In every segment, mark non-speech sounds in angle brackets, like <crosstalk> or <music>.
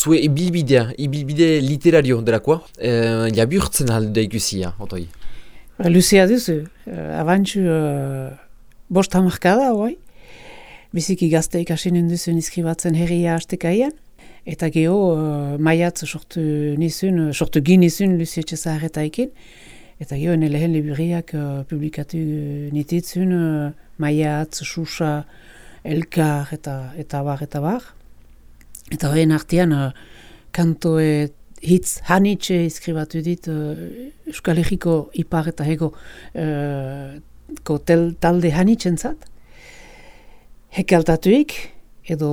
zue ibilbidea, ibilbide literario delakoa, uh, jaburtzen alde ikusia, otoi? Ba, Luzea duzu, uh, abantxu uh, bost hamarkada, oi? Biziki gazte ikasinen duzu nizkibatzen herria hastekaian. Eta geho, uh, maiatz sortu nizun, sortu ginizun Luzea txezaharretaikin. Eta geho, ene lehen libriak uh, publikatu nititzun, uh, maiatz, susa, elkar eta, eta bar, eta bar. Eta horien artean, uh, kantoe hitz hanitxe izkribatu dit uh, Euskal Herriko ipar eta hego uh, tel, talde hanitzen zat. Hek altatuik, edo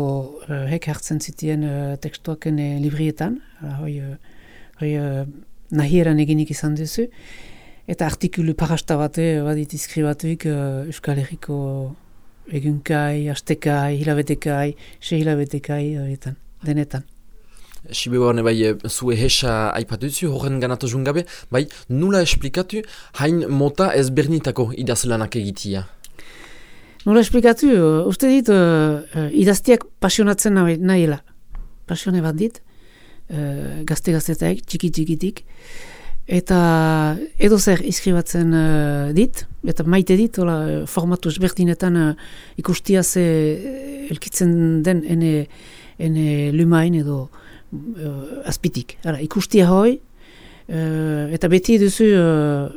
uh, hek hartzen zitien uh, tekstuaken uh, librietan, hoi, uh, hoi uh, nahieran eginik izan duzu. Eta artikulu parasta bate badit izkribatuik uh, Euskal Herriko egunkai, astekai, hilabetekai, se hilabetekai, horietan denetan. Sibe bai eh, zue hesa aipatuzu, horren ganatu gabe, bai nula esplikatu hain mota ez bernitako idazlanak egitia? Nula esplikatu, uste dit uh, idaztiak pasionatzen nahiela. Pasione bat dit, uh, gazte gaztetaik, txiki txikitik, eta edo zer izkribatzen uh, dit, eta maite dit, ola, formatu esberdinetan uh, ikustia ze elkitzen den ene ene lumain edo uh, azpitik. Ara, ikustia hoi, uh, eta beti duzu uh,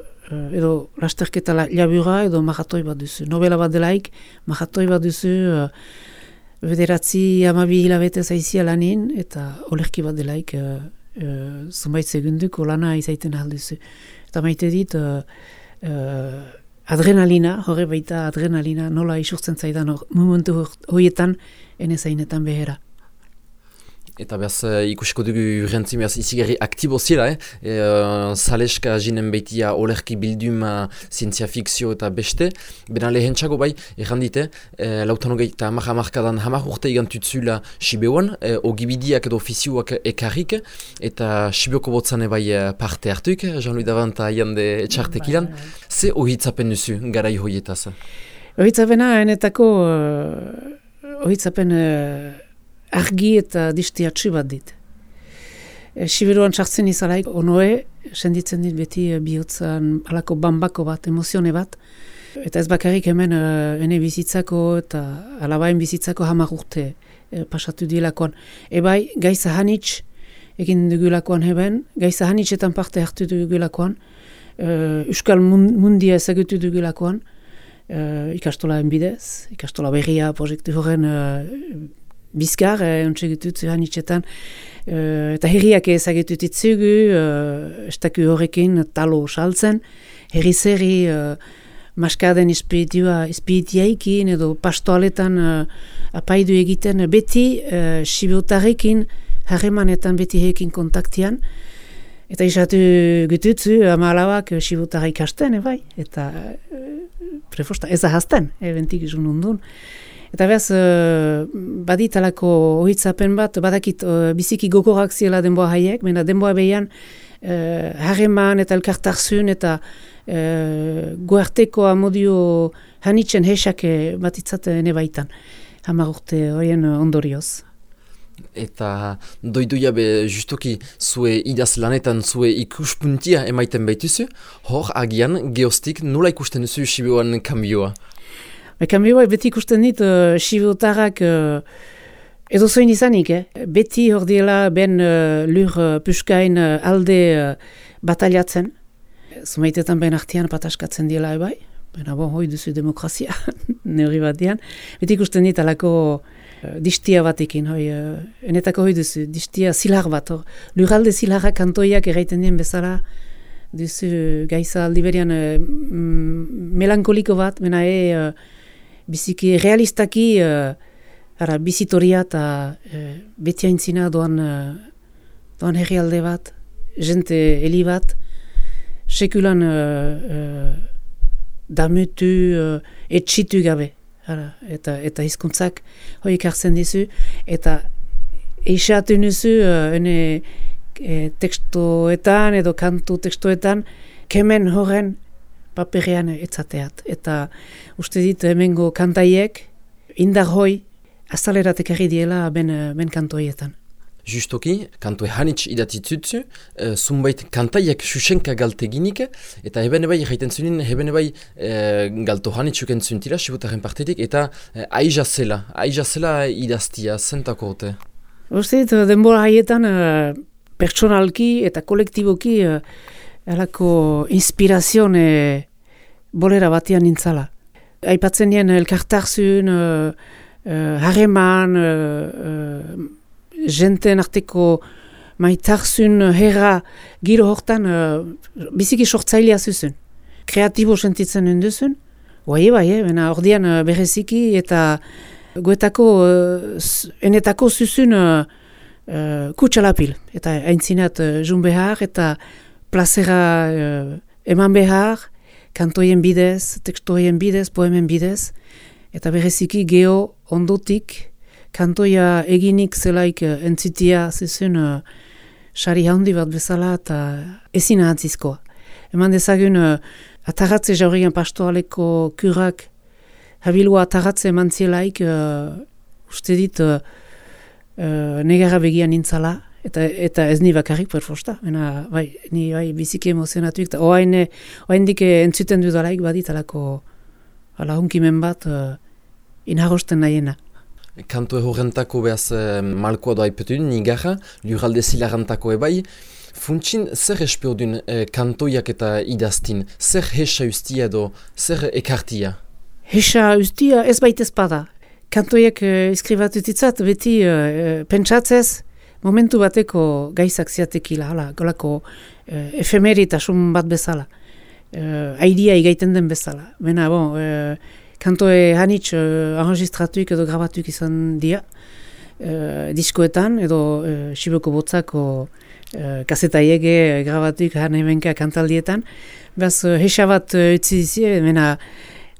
edo lasterketa la, labura edo maratoi bat duzu. Novela bat delaik, maratoi bat duzu, uh, bederatzi amabi hilabete zaizia lanin, eta olerki bat delaik, uh, uh, zumbait segunduko lana izaiten alduzu. Eta maite dit, uh, uh, adrenalina, horre baita adrenalina, nola isurtzen zaidan momentu horietan, ene zainetan behera. Eta behaz ikusiko dugu urrentzi behaz izigarri aktibo zela, eh? E, uh, Zaleska jinen behitia olerki bilduma zientzia fikzio eta beste. Bena lehen txago bai, errandite, eh, lautan hogei eta hamar hamarkadan hamar urte igantutzula Sibeuan, eh, ogibidiak edo ofizioak ekarrik, eta Sibeoko botzane bai parte hartuik, Jean-Louis Davant jande etxartek ilan. Bai, bai. Ze ohitzapen duzu gara ihoietaz? Ohitzapena, enetako uh, ohitzapen... Uh, argi eta distiatxi bat dit. E, Sibiruan sartzen izalaik, onoe, senditzen dit beti e, bihotzan alako bambako bat, emozione bat. Eta ez bakarrik hemen e, ene bizitzako eta alabain bizitzako hamar urte e, pasatu dilakoan. Ebai, gaiza hanitz egin dugulakoan heben, gaiza hanitzetan parte hartu dugulakoan, e, Euskal mundia ezagutu dugulakoan, e, ikastola enbidez, ikastola berria proiektu horren e, bizkar, eh, ontsa egitut zuhan itxetan, eh, eta herriak ezagitut itzugu, eh, estaku horrekin talo saltzen, herri zerri eh, maskaden espiritua, espiritiaikin edo pastoaletan eh, apaidu egiten beti eh, sibotarekin harremanetan beti hekin kontaktian, Eta isatu gututzu, ama alabak sibotarra ikasten, bai? eta e, prefosta, ez ahazten, eventik izun undun. Eta behaz, uh, baditalako ohitzapen bat, badakit uh, biziki gogorak ziela denboa haiek, mena denboa behian uh, harreman eta elkartarzun eta uh, goarteko amodio hanitzen hesake batitzat ene baitan. Hamar urte horien ondorioz. Eta doiduia be justoki zue idaz lanetan zue ikuspuntia emaiten baituzu, hor agian geostik nola ikusten duzu Sibiuan kambioa? Ekan bai, beti ikusten dit, uh, sibotarrak uh, edo zoin izanik, eh? beti hor diela ben uh, lur uh, puskain uh, alde uh, bataliatzen. Zumaitetan ben artian pataskatzen diela ebai, baina bon, hoi duzu demokrazia, <laughs> neuri bat. Beti ikusten dit alako uh, distia batekin, hoi, uh, enetako hoi duzu, distia zilar bat, hor. Lurralde zilarrak antoiak erraiten dien bezala, duzu gaiza aldiberian uh, melankoliko bat, mena e biziki realistaki uh, ara, bizitoria eta uh, beti haintzina doan, uh, doan herrialde bat, jente heli bat, sekulan uh, uh, damutu, uh, etxitu gabe. Ara, eta eta hizkuntzak hoik hartzen dizu eta eixatu nuzu uh, ene e, tekstoetan edo kantu tekstoetan kemen horren paperean etzateat. Eta uste dit hemengo kantaiek indar hoi azalerat ekarri diela ben, ben kantoietan. Justoki, kanto hanitz idatitzutzu, uh, zunbait kantaiak susenka galteginik, eta heben ebai, jaiten zunin, heben ebai uh, galto hanitz uken zuntila, sibutaren partetik, eta uh, aiza zela, aiza zela idaztia, zentako hote? Uste, denbora haietan, uh, pertsonalki eta kolektiboki, uh, alako inspirazion uh, bolera batian nintzala. Aipatzen nien elkartarzun, uh, uh, hareman, jenten arteko maitarzun herra giro hortan uh, biziki sortzailea zuzun. Kreatibo sentitzen duzun. Bai, bai, eh, bena ordian uh, bereziki eta goetako uh, enetako zuzun uh, uh, kutsalapil. Eta haintzinat uh, jun behar eta plazera uh, eman behar, kantoien bidez, tekstoien bidez, poemen bidez. Eta bereziki geho ondotik kantoia eginik zelaik uh, entzitia zizun uh, sari handi bat bezala eta ezin ahatzizkoa. Eman dezagun uh, ataratze jaurian pastoaleko kurak habilua ataratze eman zielaik uh, uste dit uh, uh, negara begian nintzala eta, eta ez ni bakarrik perfosta. Ena, bai, ni bai, biziki emozionatuik eta oain, oain dike entzuten dudalaik badit alako ala hunkimen bat uh, inagosten nahiena. Kanto horrentako behaz eh, malkoa doa ipetun, nigarra, lurralde zilarantako ebai. Funtsin, zer espeo dun eh, kantoiak eta idaztin? Zer hesa ustia edo, zer ekartia? Hesa ustia ez baita espada. Kantoiak eh, eskribatutitzat beti eh, pentsatzez, momentu bateko gaizak ziatekila, hala, golako eh, efemeritasun bat bezala. Eh, aidia igaiten den bezala. Bena, bon, eh, kantoe hanitz uh, edo grabatuik izan dira uh, diskoetan edo uh, Siboko Botzako uh, kasetaiege grabatuik han hemenka kantaldietan. Beraz, hesa bat utzi dizie, mena,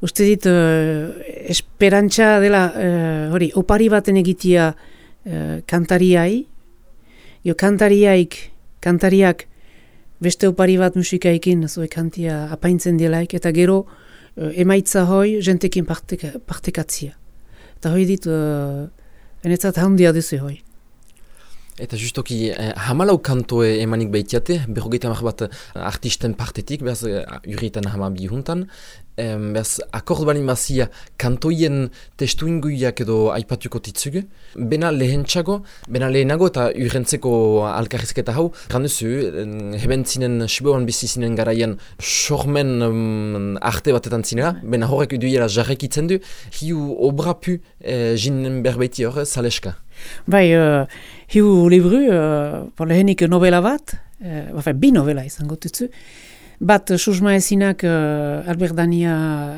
uste dit, uh, esperantza dela, uh, hori, opari baten egitia uh, kantariai, jo kantariaik, kantariak, beste opari bat musikaikin, zoe kantia apaintzen dielaik, eta gero, uh, emaitza hoi jentekin parteka, partekatzia. Eta hoi dit, uh, enetzat handia duzu hoi. Eta justoki, eh, hamalau kantoe emanik behitiate, berrogeita bat artisten partetik, behaz uh, urrietan hama bihuntan, em, bez, akord bali mazia kantoien testu inguiak edo aipatuko titzugu. Bena lehentxago, bena lehenago eta urrentzeko alkarrizketa hau, randuzu, heben zinen, siboan bizi zinen garaian, sormen um, arte batetan zinera, bena horrek duela jarrekitzen du, hiu obrapu eh, jinen berbeiti hor, zaleska. Bai, uh, hiu libru, uh, lehenik novela bat, uh, bi novela izango tutzu, Bat, susma ezinak uh, Albert Dania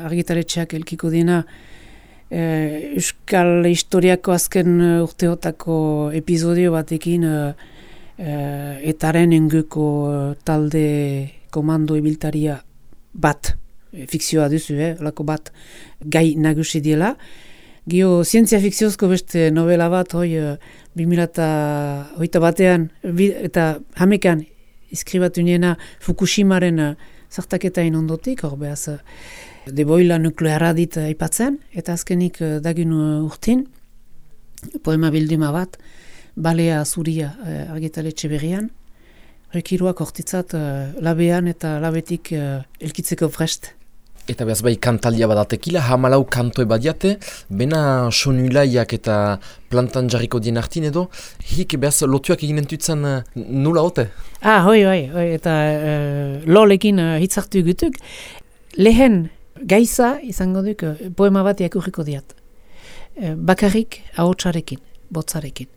argitaletxeak elkiko dena uh, Euskal historiako azken urteotako episodio batekin uh, uh, etaren enguko talde komando ibiltaria bat, fikzioa duzu, eh, lako bat gai nagusi diela. Gio, zientzia fikziozko beste novela bat, hoi, uh, 2008 batean, eta hamekan iskribatu niena Fukushimaren uh, zartaketain ondotik, hor behaz, uh, deboila nukleara dit uh, ipatzen, eta azkenik dagin urtin, poema bilduma bat, balea zuria uh, argitaletxe berrian, rekiruak hortitzat uh, labean eta labetik uh, elkitzeko frest. Eta behaz bai kantalia badatekila, hamalau kantoe badiate, bena sonulaiak eta plantan jarriko dien hartin edo, hik behaz lotuak egin entutzen uh, nula hote? Ah, hoi, hoi, hoi, eta uh, lolekin uh, hitzartu gutuk. Lehen gaiza izango duk poema bat jakurriko diat. Uh, bakarrik ahotsarekin, botzarekin.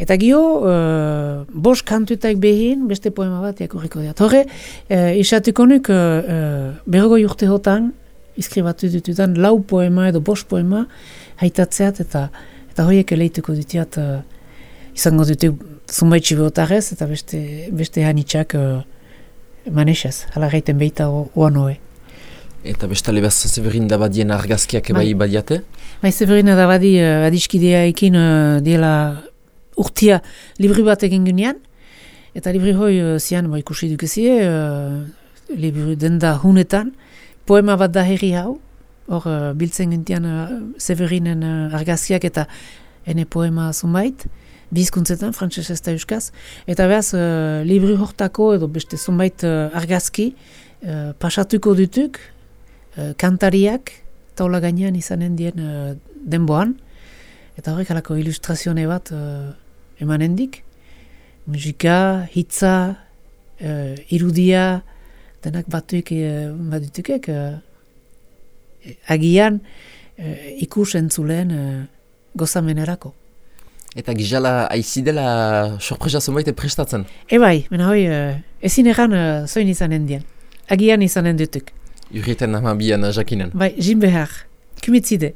Eta gio, uh, bos kantuetak behin, beste poema bat jakurriko dira. Horre, uh, isatuko nuk, uh, bergo jurte hotan, iskribatu ditutan, lau poema edo bos poema haitatzeat, eta eta horiek eleituko ditiat, uh, izango ditu zumbaitsi behotarez, eta beste, beste hanitxak uh, manesez, hala gaiten behita oan hoe. Eta bestale behaz Severin Dabadien argazkiak bai, bai badiate? Bai, Severin Dabadi uh, adiskidea ekin uh, diela urtia libri bat egin ginean, eta libri hoi uh, zian ba, ikusi dukezie, uh, libri denda hunetan, poema bat da herri hau, hor uh, biltzen gintian uh, Severinen uh, argazkiak eta ene poema zunbait, bizkuntzetan, frantzes ez da euskaz. Eta behaz, uh, libri hortako edo beste zonbait uh, argazki uh, pasatuko dutuk, uh, kantariak, taula gainean izanen dien uh, denboan, eta horrek alako ilustrazione bat uh, emanen dik. Musika, hitza, uh, irudia, denak batuik uh, badutukek, uh, agian uh, ikus entzulen uh, gozamenerako. Eta gizala aizidela sorpresa zonbait prestatzen? Ebai, mena hoi, uh, ezin egan zoin izanen dien. Agian izanen dutuk. Urriten nama jakinen. Bai, jin behar. Kumitzide.